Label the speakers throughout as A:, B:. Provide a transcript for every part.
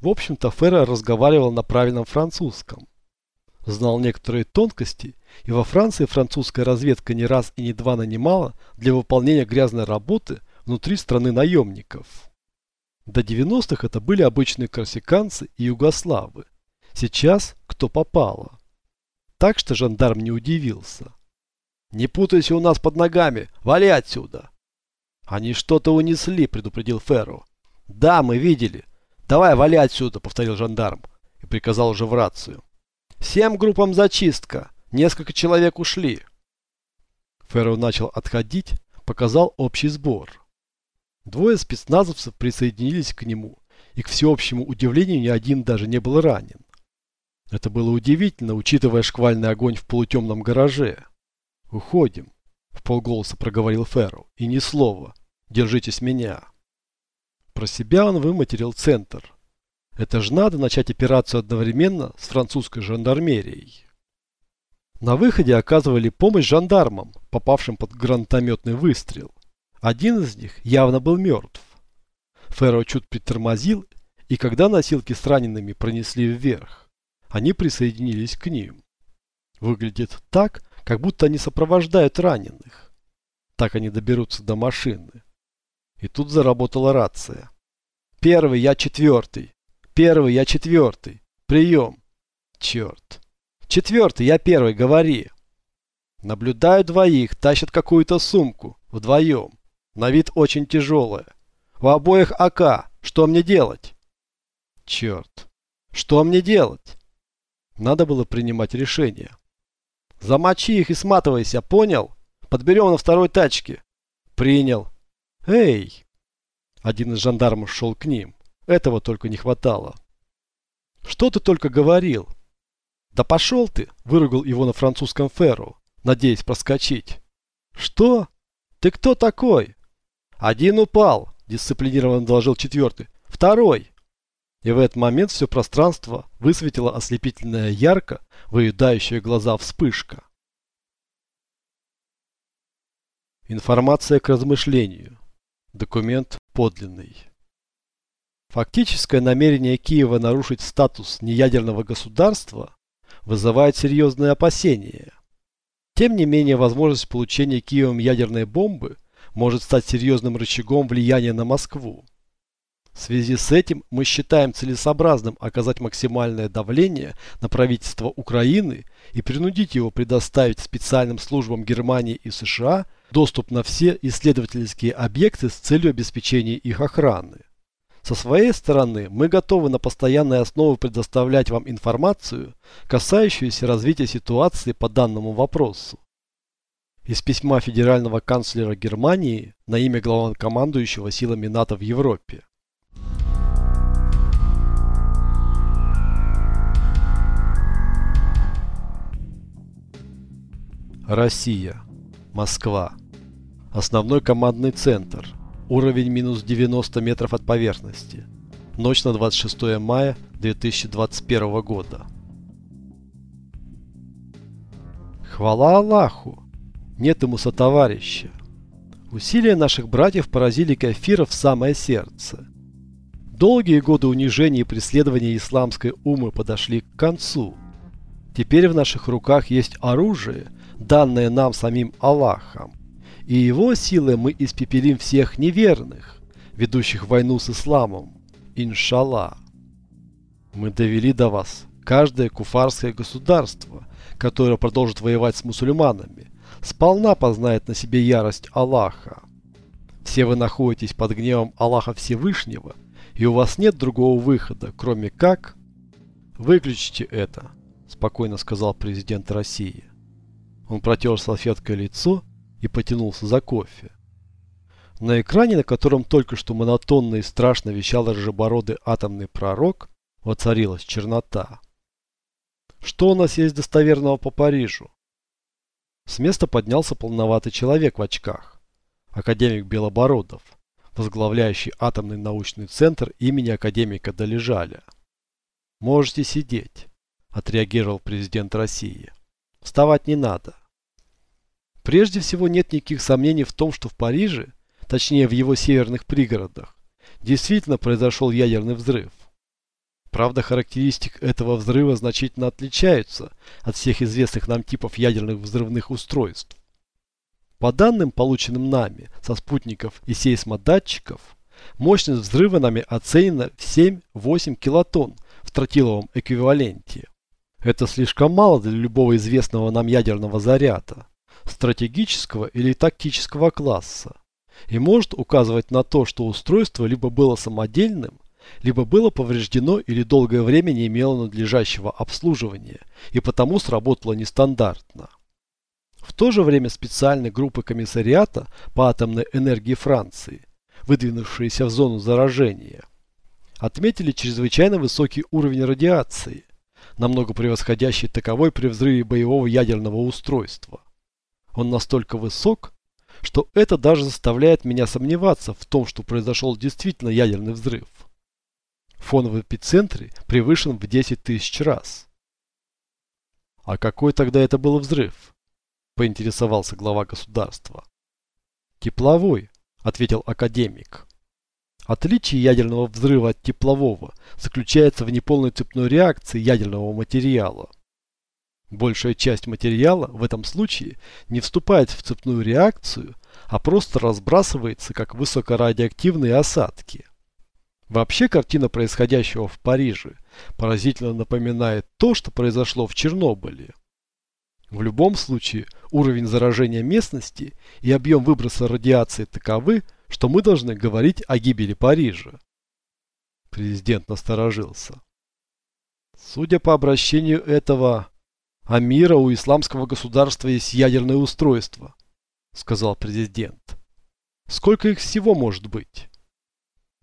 A: В общем-то, Ферро разговаривал на правильном французском. Знал некоторые тонкости, и во Франции французская разведка не раз и не два нанимала для выполнения грязной работы внутри страны наемников. До 90-х это были обычные корсиканцы и югославы. Сейчас кто попало. Так что жандарм не удивился. «Не путайся у нас под ногами! Вали отсюда!» «Они что-то унесли», — предупредил Ферро. «Да, мы видели. Давай, вали отсюда», — повторил жандарм и приказал уже в рацию. «Всем группам зачистка. Несколько человек ушли». Ферро начал отходить, показал общий сбор. Двое спецназовцев присоединились к нему, и к всеобщему удивлению ни один даже не был ранен. Это было удивительно, учитывая шквальный огонь в полутемном гараже. «Уходим», — в полголоса проговорил Ферро, — «и ни слова. Держитесь меня». Про себя он выматерил центр. Это ж надо начать операцию одновременно с французской жандармерией. На выходе оказывали помощь жандармам, попавшим под гранатометный выстрел. Один из них явно был мертв. Ферро чуть притормозил, и когда носилки с ранеными пронесли вверх, они присоединились к ним. Выглядит так, как будто они сопровождают раненых. Так они доберутся до машины. И тут заработала рация. Первый, я четвертый. Первый, я четвертый. Прием. Черт. Четвертый, я первый, говори. Наблюдаю двоих, тащат какую-то сумку. Вдвоем. На вид очень тяжелая. У обоих АК. Что мне делать? Черт. Что мне делать? Надо было принимать решение. Замочи их и сматывайся, понял? Подберем на второй тачке. Принял. Эй! Один из жандармов шел к ним. Этого только не хватало. Что ты только говорил? Да пошел ты, выругал его на французском ферру, надеясь проскочить. Что? Ты кто такой? Один упал, дисциплинированно доложил четвертый. Второй. И в этот момент все пространство высветила ослепительная ярко выедающая глаза вспышка. Информация к размышлению. Документ подлинный. Фактическое намерение Киева нарушить статус неядерного государства вызывает серьезные опасения. Тем не менее, возможность получения Киевом ядерной бомбы может стать серьезным рычагом влияния на Москву. В связи с этим мы считаем целесообразным оказать максимальное давление на правительство Украины и принудить его предоставить специальным службам Германии и США доступ на все исследовательские объекты с целью обеспечения их охраны. Со своей стороны, мы готовы на постоянной основе предоставлять вам информацию, касающуюся развития ситуации по данному вопросу. Из письма федерального канцлера Германии на имя главнокомандующего силами НАТО в Европе. Россия. Москва. Основной командный центр. Уровень минус 90 метров от поверхности. Ночь на 26 мая 2021 года. Хвала Аллаху! Нет ему сотоварища. Усилия наших братьев поразили кафира в самое сердце. Долгие годы унижения и преследования исламской умы подошли к концу. Теперь в наших руках есть оружие, данное нам самим Аллахом. И его силой мы испепелим всех неверных, ведущих войну с исламом. Иншаллах. Мы довели до вас каждое куфарское государство, которое продолжит воевать с мусульманами, сполна познает на себе ярость Аллаха. Все вы находитесь под гневом Аллаха Всевышнего, и у вас нет другого выхода, кроме как... Выключите это, спокойно сказал президент России. Он протер салфеткой лицо и потянулся за кофе. На экране, на котором только что монотонно и страшно вещал рыжебородый атомный пророк, воцарилась чернота. Что у нас есть достоверного по Парижу? С места поднялся полноватый человек в очках. Академик Белобородов, возглавляющий атомный научный центр имени академика Долежаля. «Можете сидеть», – отреагировал президент России. Вставать не надо. Прежде всего нет никаких сомнений в том, что в Париже, точнее в его северных пригородах, действительно произошел ядерный взрыв. Правда, характеристик этого взрыва значительно отличаются от всех известных нам типов ядерных взрывных устройств. По данным, полученным нами со спутников и сейсмодатчиков, мощность взрыва нами оценена в 7-8 килотонн в тротиловом эквиваленте. Это слишком мало для любого известного нам ядерного заряда, стратегического или тактического класса, и может указывать на то, что устройство либо было самодельным, либо было повреждено или долгое время не имело надлежащего обслуживания и потому сработало нестандартно. В то же время специальные группы комиссариата по атомной энергии Франции, выдвинувшиеся в зону заражения, отметили чрезвычайно высокий уровень радиации, намного превосходящий таковой при взрыве боевого ядерного устройства. Он настолько высок, что это даже заставляет меня сомневаться в том, что произошел действительно ядерный взрыв. Фон в эпицентре превышен в 10 тысяч раз. А какой тогда это был взрыв? Поинтересовался глава государства. Тепловой, ответил академик. Отличие ядерного взрыва от теплового заключается в неполной цепной реакции ядерного материала. Большая часть материала в этом случае не вступает в цепную реакцию, а просто разбрасывается как высокорадиоактивные осадки. Вообще картина происходящего в Париже поразительно напоминает то, что произошло в Чернобыле. В любом случае уровень заражения местности и объем выброса радиации таковы, что мы должны говорить о гибели Парижа. Президент насторожился. Судя по обращению этого Амира, у исламского государства есть ядерное устройство, сказал президент. Сколько их всего может быть?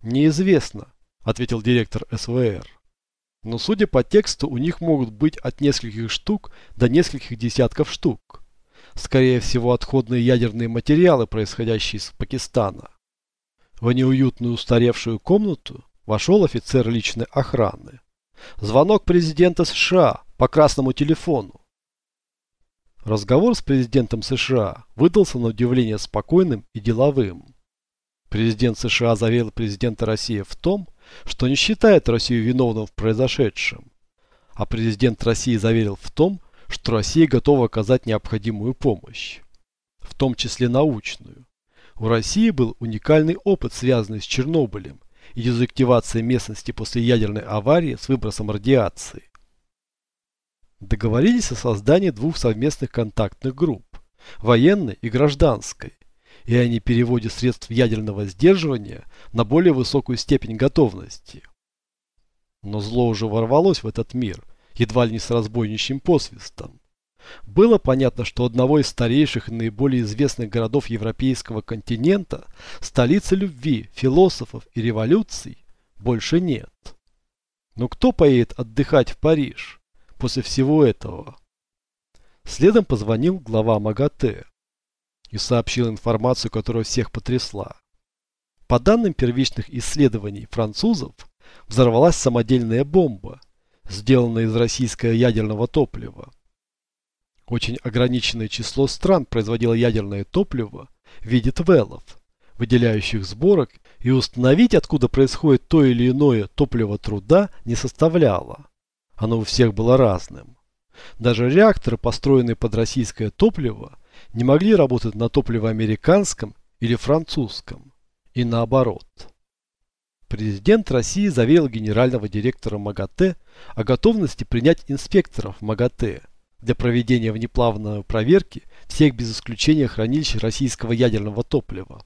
A: «Неизвестно», – ответил директор СВР. «Но судя по тексту, у них могут быть от нескольких штук до нескольких десятков штук. Скорее всего, отходные ядерные материалы, происходящие из Пакистана». В неуютную устаревшую комнату вошел офицер личной охраны. Звонок президента США по красному телефону. Разговор с президентом США выдался на удивление спокойным и деловым. Президент США заверил президента России в том, что не считает Россию виновным в произошедшем. А президент России заверил в том, что Россия готова оказать необходимую помощь, в том числе научную. У России был уникальный опыт, связанный с Чернобылем и дезактивацией местности после ядерной аварии с выбросом радиации. Договорились о создании двух совместных контактных групп – военной и гражданской, и о непереводе средств ядерного сдерживания на более высокую степень готовности. Но зло уже ворвалось в этот мир, едва ли не с разбойничьим посвистом. Было понятно, что одного из старейших и наиболее известных городов европейского континента, столицы любви, философов и революций, больше нет. Но кто поедет отдыхать в Париж после всего этого? Следом позвонил глава МАГАТЭ и сообщил информацию, которая всех потрясла. По данным первичных исследований французов, взорвалась самодельная бомба, сделанная из российского ядерного топлива. Очень ограниченное число стран производило ядерное топливо в виде твелов, выделяющих сборок, и установить, откуда происходит то или иное топливо труда, не составляло. Оно у всех было разным. Даже реакторы, построенные под российское топливо, не могли работать на топливо американском или французском, и наоборот. Президент России заверил генерального директора МАГАТЭ о готовности принять инспекторов МАГАТЭ для проведения внеплавной проверки всех без исключения хранилищ российского ядерного топлива,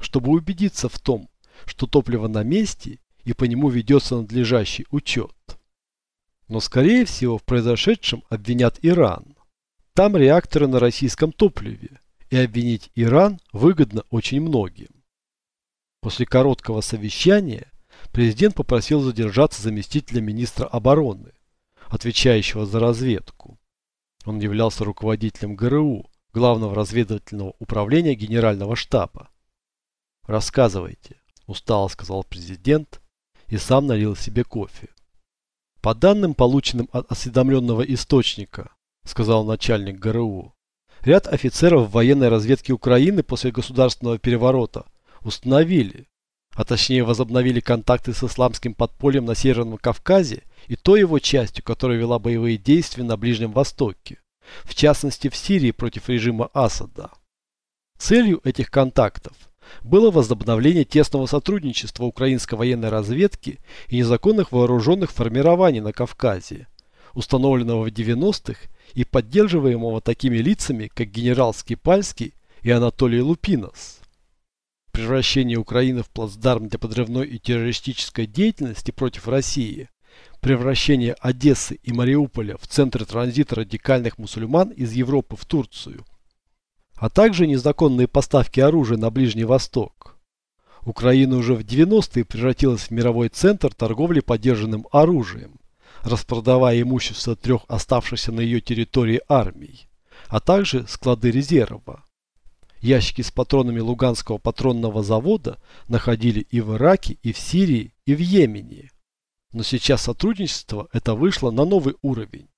A: чтобы убедиться в том, что топливо на месте и по нему ведется надлежащий учет. Но скорее всего в произошедшем обвинят Иран. Там реакторы на российском топливе, и обвинить Иран выгодно очень многим. После короткого совещания президент попросил задержаться заместителя министра обороны, отвечающего за разведку. Он являлся руководителем ГРУ, главного разведывательного управления генерального штаба. «Рассказывайте», – устало сказал президент и сам налил себе кофе. По данным, полученным от осведомленного источника, сказал начальник ГРУ. Ряд офицеров военной разведки Украины после государственного переворота установили, а точнее возобновили контакты с исламским подпольем на Северном Кавказе и той его частью, которая вела боевые действия на Ближнем Востоке, в частности в Сирии против режима Асада. Целью этих контактов было возобновление тесного сотрудничества украинской военной разведки и незаконных вооруженных формирований на Кавказе, установленного в 90-х и поддерживаемого такими лицами, как генерал Скипальский и Анатолий Лупинос. Превращение Украины в плацдарм для подрывной и террористической деятельности против России, превращение Одессы и Мариуполя в центры транзита радикальных мусульман из Европы в Турцию, а также незаконные поставки оружия на Ближний Восток. Украина уже в 90-е превратилась в мировой центр торговли поддержанным оружием, распродавая имущество трех оставшихся на ее территории армий, а также склады резерва. Ящики с патронами Луганского патронного завода находили и в Ираке, и в Сирии, и в Йемене. Но сейчас сотрудничество это вышло на новый уровень,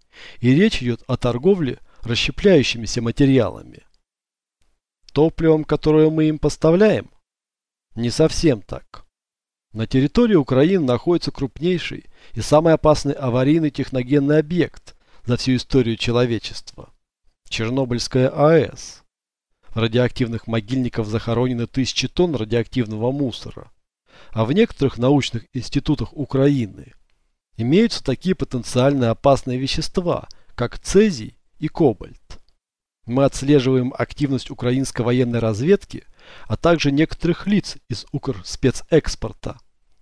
A: и речь идет о торговле расщепляющимися материалами. Топливом, которое мы им поставляем? Не совсем так. На территории Украины находится крупнейший и самый опасный аварийный техногенный объект за всю историю человечества – Чернобыльская АЭС. Радиоактивных могильниках захоронены тысячи тонн радиоактивного мусора. А в некоторых научных институтах Украины имеются такие потенциально опасные вещества, как цезий и кобальт. Мы отслеживаем активность украинской военной разведки, а также некоторых лиц из Укрспецэкспорта,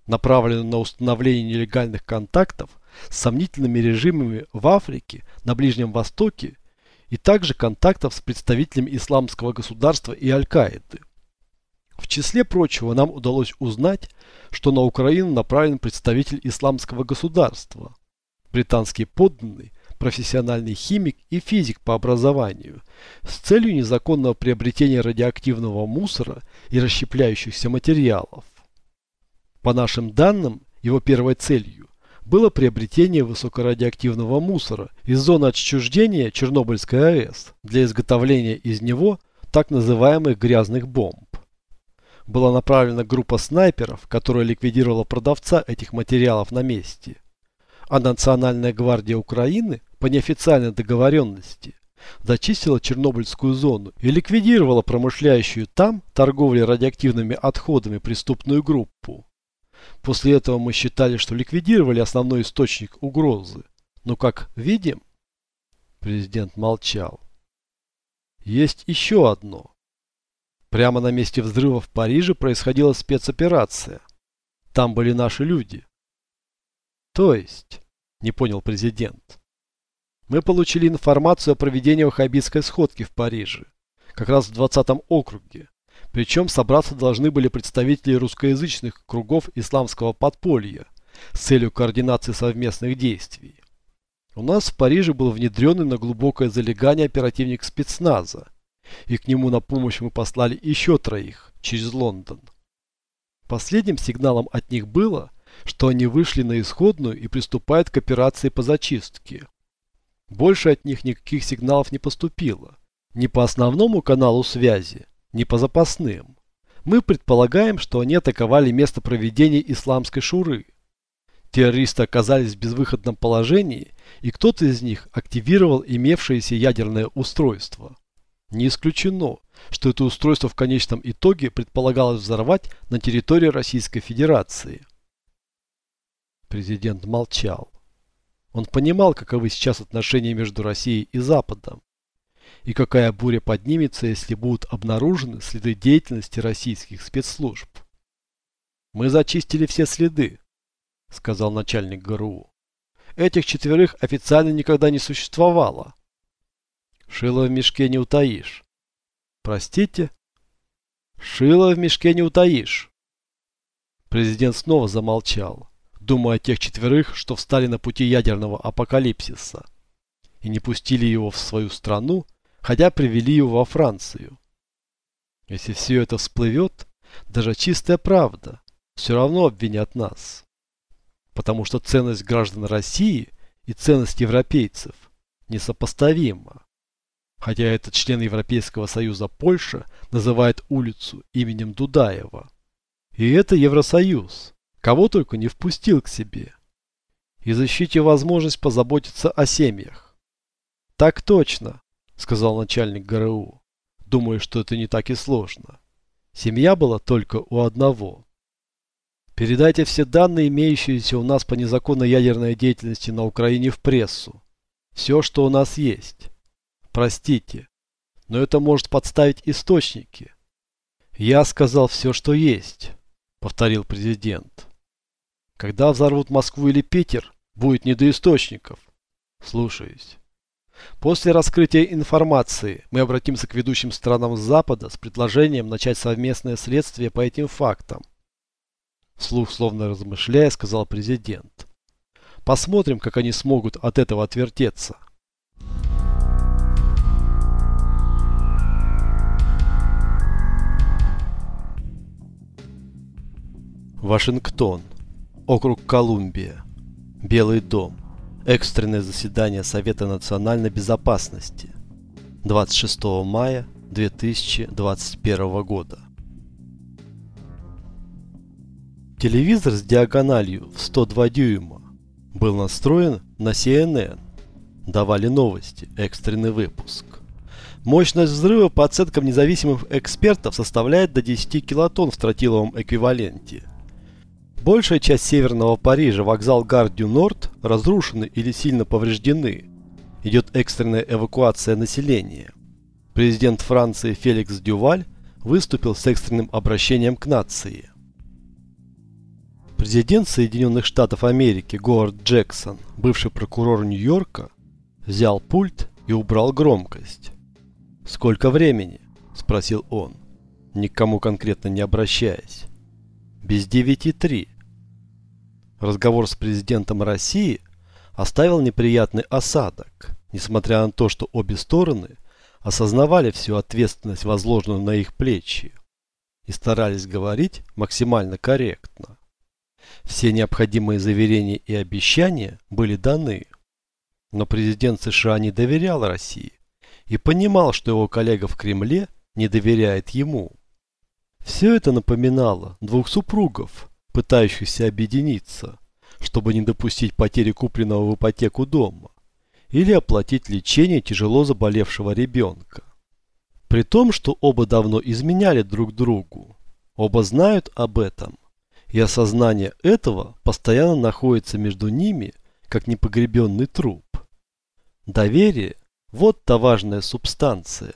A: направленных на установление нелегальных контактов с сомнительными режимами в Африке, на Ближнем Востоке и также контактов с представителями исламского государства и Аль-Каиды. В числе прочего нам удалось узнать, что на Украину направлен представитель исламского государства, британский подданный, профессиональный химик и физик по образованию, с целью незаконного приобретения радиоактивного мусора и расщепляющихся материалов. По нашим данным, его первой целью было приобретение высокорадиоактивного мусора из зоны отчуждения Чернобыльской АЭС для изготовления из него так называемых грязных бомб. Была направлена группа снайперов, которая ликвидировала продавца этих материалов на месте. А Национальная гвардия Украины по неофициальной договоренности зачистила Чернобыльскую зону и ликвидировала промышляющую там торговлей радиоактивными отходами преступную группу. После этого мы считали, что ликвидировали основной источник угрозы. Но как видим, президент молчал. Есть еще одно. Прямо на месте взрыва в Париже происходила спецоперация. Там были наши люди. То есть, не понял президент. Мы получили информацию о проведении ваххабитской сходки в Париже, как раз в 20 округе. Причем собраться должны были представители русскоязычных кругов исламского подполья с целью координации совместных действий. У нас в Париже был внедренный на глубокое залегание оперативник спецназа, и к нему на помощь мы послали еще троих через Лондон. Последним сигналом от них было, что они вышли на исходную и приступают к операции по зачистке. Больше от них никаких сигналов не поступило. Ни по основному каналу связи, ни по запасным. Мы предполагаем, что они атаковали место проведения исламской шуры. Террористы оказались в безвыходном положении, и кто-то из них активировал имевшееся ядерное устройство. Не исключено, что это устройство в конечном итоге предполагалось взорвать на территории Российской Федерации. Президент молчал. Он понимал, каковы сейчас отношения между Россией и Западом. И какая буря поднимется, если будут обнаружены следы деятельности российских спецслужб. «Мы зачистили все следы», — сказал начальник ГРУ. «Этих четверых официально никогда не существовало». «Шило в мешке не утаишь». «Простите?» «Шило в мешке не утаишь». Президент снова замолчал думая о тех четверых, что встали на пути ядерного апокалипсиса и не пустили его в свою страну, хотя привели его во Францию. Если все это всплывет, даже чистая правда все равно обвинят нас. Потому что ценность граждан России и ценность европейцев несопоставима. Хотя этот член Европейского Союза Польша называет улицу именем Дудаева. И это Евросоюз. Кого только не впустил к себе. И защите возможность позаботиться о семьях. Так точно, сказал начальник ГРУ. Думаю, что это не так и сложно. Семья была только у одного. Передайте все данные, имеющиеся у нас по незаконной ядерной деятельности на Украине в прессу. Все, что у нас есть. Простите, но это может подставить источники. Я сказал все, что есть, повторил президент. Когда взорвут Москву или Питер, будет не до источников. Слушаюсь. После раскрытия информации мы обратимся к ведущим странам Запада с предложением начать совместное следствие по этим фактам. Вслух, словно размышляя, сказал президент. Посмотрим, как они смогут от этого отвертеться. Вашингтон. Округ Колумбия. Белый дом. Экстренное заседание Совета национальной безопасности. 26 мая 2021 года. Телевизор с диагональю в 102 дюйма был настроен на CNN. Давали новости, экстренный выпуск. Мощность взрыва по оценкам независимых экспертов составляет до 10 килотонн в тротиловом эквиваленте. Большая часть северного Парижа, вокзал Гар-дю-Норд, разрушены или сильно повреждены. Идет экстренная эвакуация населения. Президент Франции Феликс Дюваль выступил с экстренным обращением к нации. Президент Соединенных Штатов Америки Говард Джексон, бывший прокурор Нью-Йорка, взял пульт и убрал громкость. «Сколько времени?» – спросил он, никому конкретно не обращаясь. «Без девяти три». Разговор с президентом России оставил неприятный осадок, несмотря на то, что обе стороны осознавали всю ответственность, возложенную на их плечи, и старались говорить максимально корректно. Все необходимые заверения и обещания были даны. Но президент США не доверял России и понимал, что его коллега в Кремле не доверяет ему. Все это напоминало двух супругов, пытающихся объединиться, чтобы не допустить потери купленного в ипотеку дома или оплатить лечение тяжело заболевшего ребенка. При том, что оба давно изменяли друг другу, оба знают об этом – и осознание этого постоянно находится между ними, как непогребенный труп. Доверие – вот та важная субстанция,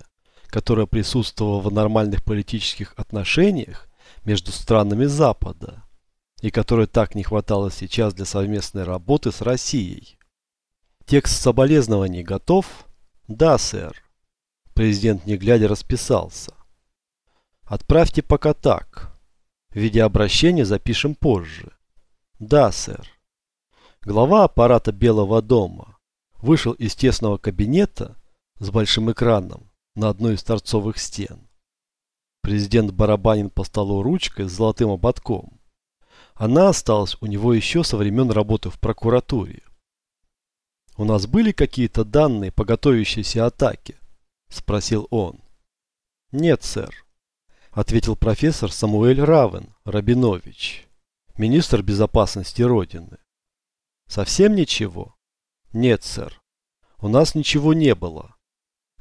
A: которая присутствовала в нормальных политических отношениях между странами Запада и которой так не хватало сейчас для совместной работы с Россией. Текст соболезнований готов? Да, сэр. Президент не глядя расписался. Отправьте пока так. Видеообращение запишем позже. Да, сэр. Глава аппарата Белого дома вышел из тесного кабинета с большим экраном на одной из торцовых стен. Президент барабанин по столу ручкой с золотым ободком. Она осталась у него еще со времен работы в прокуратуре. «У нас были какие-то данные по готовящейся атаке?» – спросил он. «Нет, сэр ответил профессор Самуэль Равен Рабинович, министр безопасности Родины. Совсем ничего? Нет, сэр. У нас ничего не было.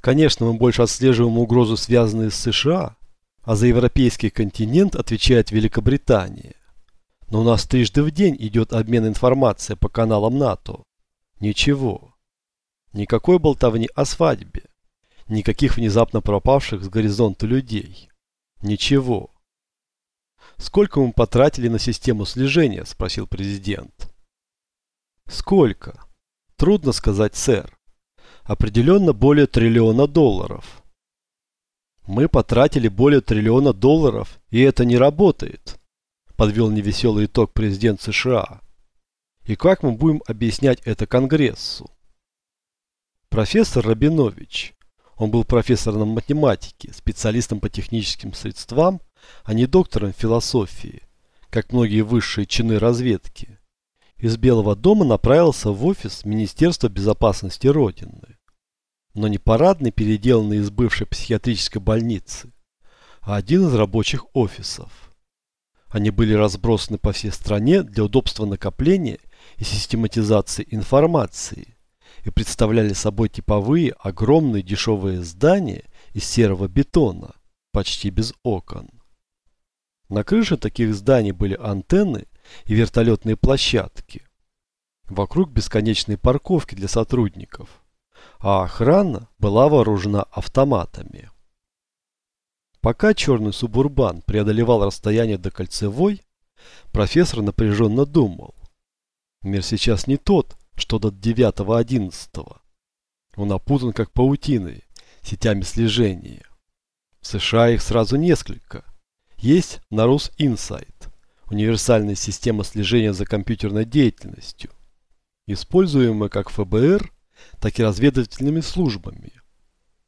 A: Конечно, мы больше отслеживаем угрозы, связанные с США, а за европейский континент отвечает Великобритания. Но у нас трижды в день идет обмен информацией по каналам НАТО. Ничего. Никакой болтовни о свадьбе. Никаких внезапно пропавших с горизонта людей. Ничего. Сколько мы потратили на систему слежения? Спросил президент. Сколько? Трудно сказать, сэр. Определенно более триллиона долларов. Мы потратили более триллиона долларов, и это не работает. Подвел невеселый итог президент США. И как мы будем объяснять это Конгрессу? Профессор Рабинович, он был профессором математики, специалистом по техническим средствам, а не доктором философии, как многие высшие чины разведки. Из Белого дома направился в офис Министерства безопасности Родины. Но не парадный, переделанный из бывшей психиатрической больницы, а один из рабочих офисов. Они были разбросаны по всей стране для удобства накопления и систематизации информации и представляли собой типовые огромные дешевые здания из серого бетона, почти без окон. На крыше таких зданий были антенны и вертолетные площадки. Вокруг бесконечные парковки для сотрудников, а охрана была вооружена автоматами. Пока черный субурбан преодолевал расстояние до кольцевой, профессор напряженно думал. Мир сейчас не тот, что до 9-11. Он опутан как паутиной, сетями слежения. В США их сразу несколько. Есть Нарус Insight, универсальная система слежения за компьютерной деятельностью, используемая как ФБР, так и разведывательными службами.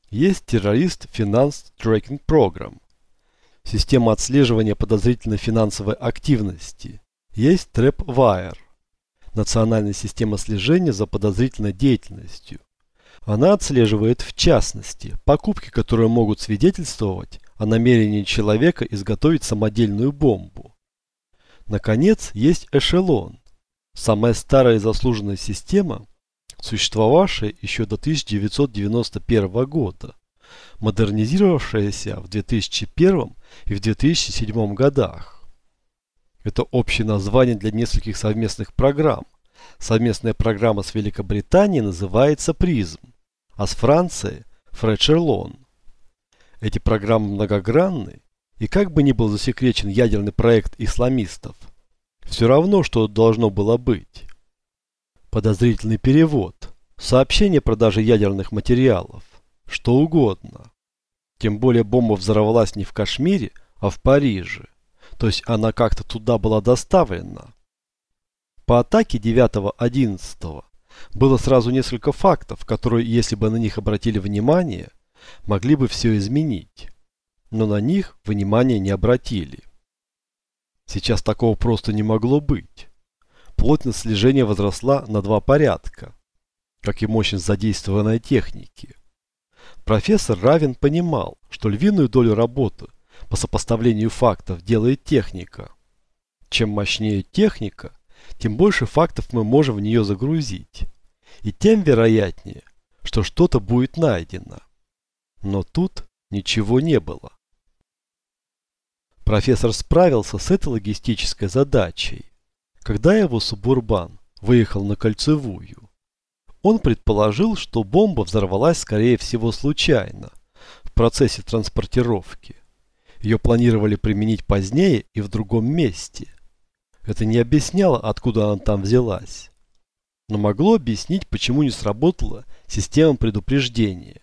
A: Есть террорист Finance Tracking Program, система отслеживания подозрительной финансовой активности. Есть TrapWire, национальная система слежения за подозрительной деятельностью. Она отслеживает в частности покупки, которые могут свидетельствовать о намерении человека изготовить самодельную бомбу. Наконец, есть эшелон, самая старая и заслуженная система, существовавшая еще до 1991 года, модернизировавшаяся в 2001 и в 2007 годах. Это общее название для нескольких совместных программ. Совместная программа с Великобританией называется «Призм», а с Францией – «Фречерлон». Эти программы многогранны, и как бы ни был засекречен ядерный проект исламистов, все равно, что должно было быть. Подозрительный перевод, сообщение о продаже ядерных материалов, что угодно. Тем более бомба взорвалась не в Кашмире, а в Париже. То есть она как-то туда была доставлена. По атаке 9-11 было сразу несколько фактов, которые, если бы на них обратили внимание, могли бы все изменить. Но на них внимания не обратили. Сейчас такого просто не могло быть. Плотность слежения возросла на два порядка, как и мощность задействованной техники. Профессор Равин понимал, что львиную долю работы по сопоставлению фактов делает техника. Чем мощнее техника, тем больше фактов мы можем в нее загрузить. И тем вероятнее, что что-то будет найдено. Но тут ничего не было. Профессор справился с этой логистической задачей, когда его субурбан выехал на кольцевую. Он предположил, что бомба взорвалась скорее всего случайно, в процессе транспортировки. Ее планировали применить позднее и в другом месте. Это не объясняло, откуда она там взялась. Но могло объяснить, почему не сработала система предупреждения.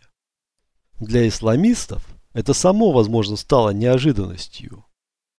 A: Для исламистов это само, возможно, стало неожиданностью.